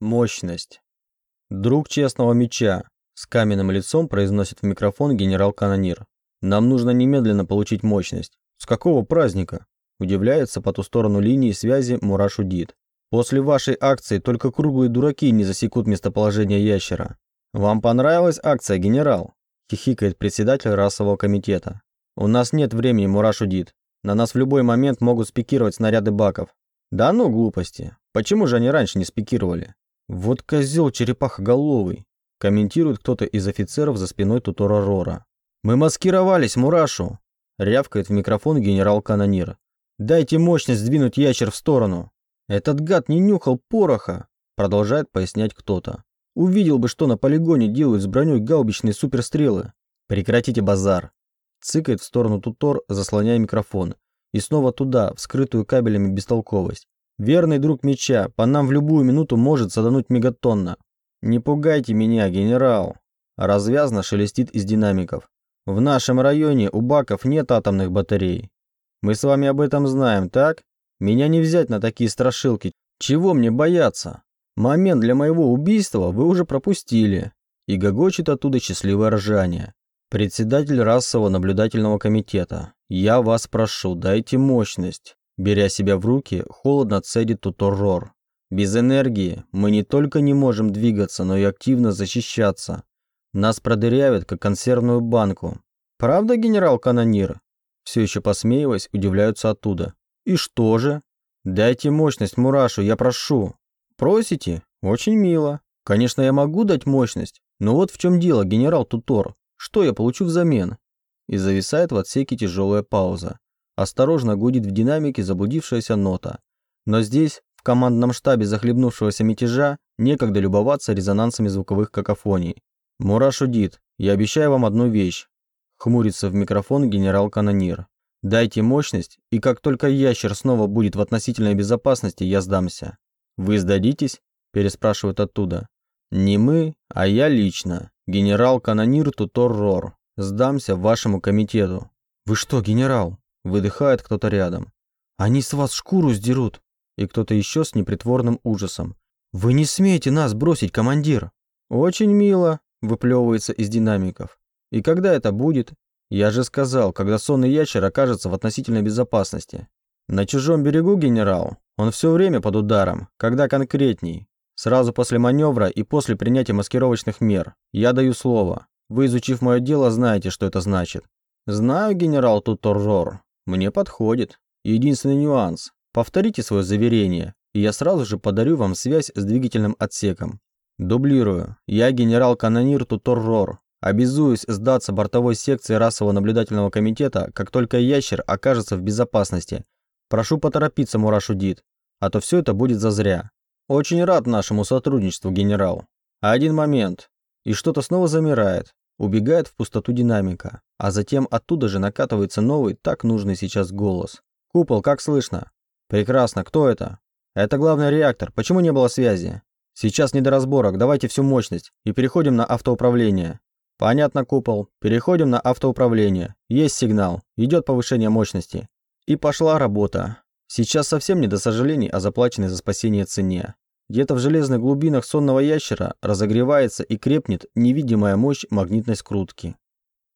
Мощность. Друг честного меча. С каменным лицом произносит в микрофон генерал-канонир. Нам нужно немедленно получить мощность. С какого праздника? Удивляется по ту сторону линии связи Мураш Удит. После вашей акции только круглые дураки не засекут местоположение ящера. Вам понравилась акция, генерал? Хихикает председатель расового комитета. У нас нет времени, Мураш Удит. На нас в любой момент могут спикировать снаряды баков. Да ну глупости. Почему же они раньше не спикировали? Вот козел черепахоголовый. Комментирует кто-то из офицеров за спиной Тутора Рора. Мы маскировались, Мурашу. Рявкает в микрофон генерал-канонир. Дайте мощность сдвинуть ящер в сторону. Этот гад не нюхал пороха. Продолжает пояснять кто-то. Увидел бы, что на полигоне делают с броней гаубичные суперстрелы. Прекратите базар. Цыкает в сторону Тутор, заслоняя микрофон. И снова туда, в скрытую кабелями бестолковость. Верный друг меча, по нам в любую минуту может садануть мегатонна. Не пугайте меня, генерал. Развязно шелестит из динамиков. В нашем районе у баков нет атомных батарей. Мы с вами об этом знаем, так? Меня не взять на такие страшилки. Чего мне бояться? Момент для моего убийства вы уже пропустили. И гогочет оттуда счастливое ржание. Председатель расового наблюдательного комитета. Я вас прошу, дайте мощность. Беря себя в руки, холодно цедит Туторрор. Без энергии мы не только не можем двигаться, но и активно защищаться. Нас продырявят, как консервную банку. Правда, генерал-канонир? Все еще посмеиваясь, удивляются оттуда. И что же? Дайте мощность Мурашу, я прошу. Просите? Очень мило. Конечно, я могу дать мощность, но вот в чем дело, генерал Тутор. Что я получу взамен? И зависает в отсеке тяжелая пауза. Осторожно гудит в динамике заблудившаяся нота. Но здесь, в командном штабе захлебнувшегося мятежа, некогда любоваться резонансами звуковых какофоний. «Мураш удит, я обещаю вам одну вещь», — хмурится в микрофон генерал-канонир. «Дайте мощность, и как только ящер снова будет в относительной безопасности, я сдамся». «Вы сдадитесь?» – переспрашивают оттуда. «Не мы, а я лично, генерал-канонир Тутор Рор. Сдамся вашему комитету». «Вы что, генерал?» Выдыхает кто-то рядом. «Они с вас шкуру сдерут!» И кто-то еще с непритворным ужасом. «Вы не смеете нас бросить, командир!» «Очень мило!» Выплевывается из динамиков. «И когда это будет?» «Я же сказал, когда сонный ящер окажется в относительной безопасности». «На чужом берегу, генерал, он все время под ударом, когда конкретней. Сразу после маневра и после принятия маскировочных мер. Я даю слово. Вы, изучив мое дело, знаете, что это значит». «Знаю, генерал Туторжор. Мне подходит. Единственный нюанс. Повторите свое заверение, и я сразу же подарю вам связь с двигательным отсеком. Дублирую. Я генерал-канонир Туторрор. Обязуюсь сдаться бортовой секции расового наблюдательного комитета, как только ящер окажется в безопасности. Прошу поторопиться, Мурашудит, а то все это будет зазря. Очень рад нашему сотрудничеству, генерал. Один момент. И что-то снова замирает убегает в пустоту динамика, а затем оттуда же накатывается новый, так нужный сейчас голос. «Купол, как слышно?» «Прекрасно, кто это?» «Это главный реактор, почему не было связи?» «Сейчас не до разборок, давайте всю мощность и переходим на автоуправление». «Понятно, Купол, переходим на автоуправление. Есть сигнал, идет повышение мощности». И пошла работа. Сейчас совсем не до сожалений о заплаченной за спасение цене. Где-то в железных глубинах сонного ящера разогревается и крепнет невидимая мощь магнитной скрутки.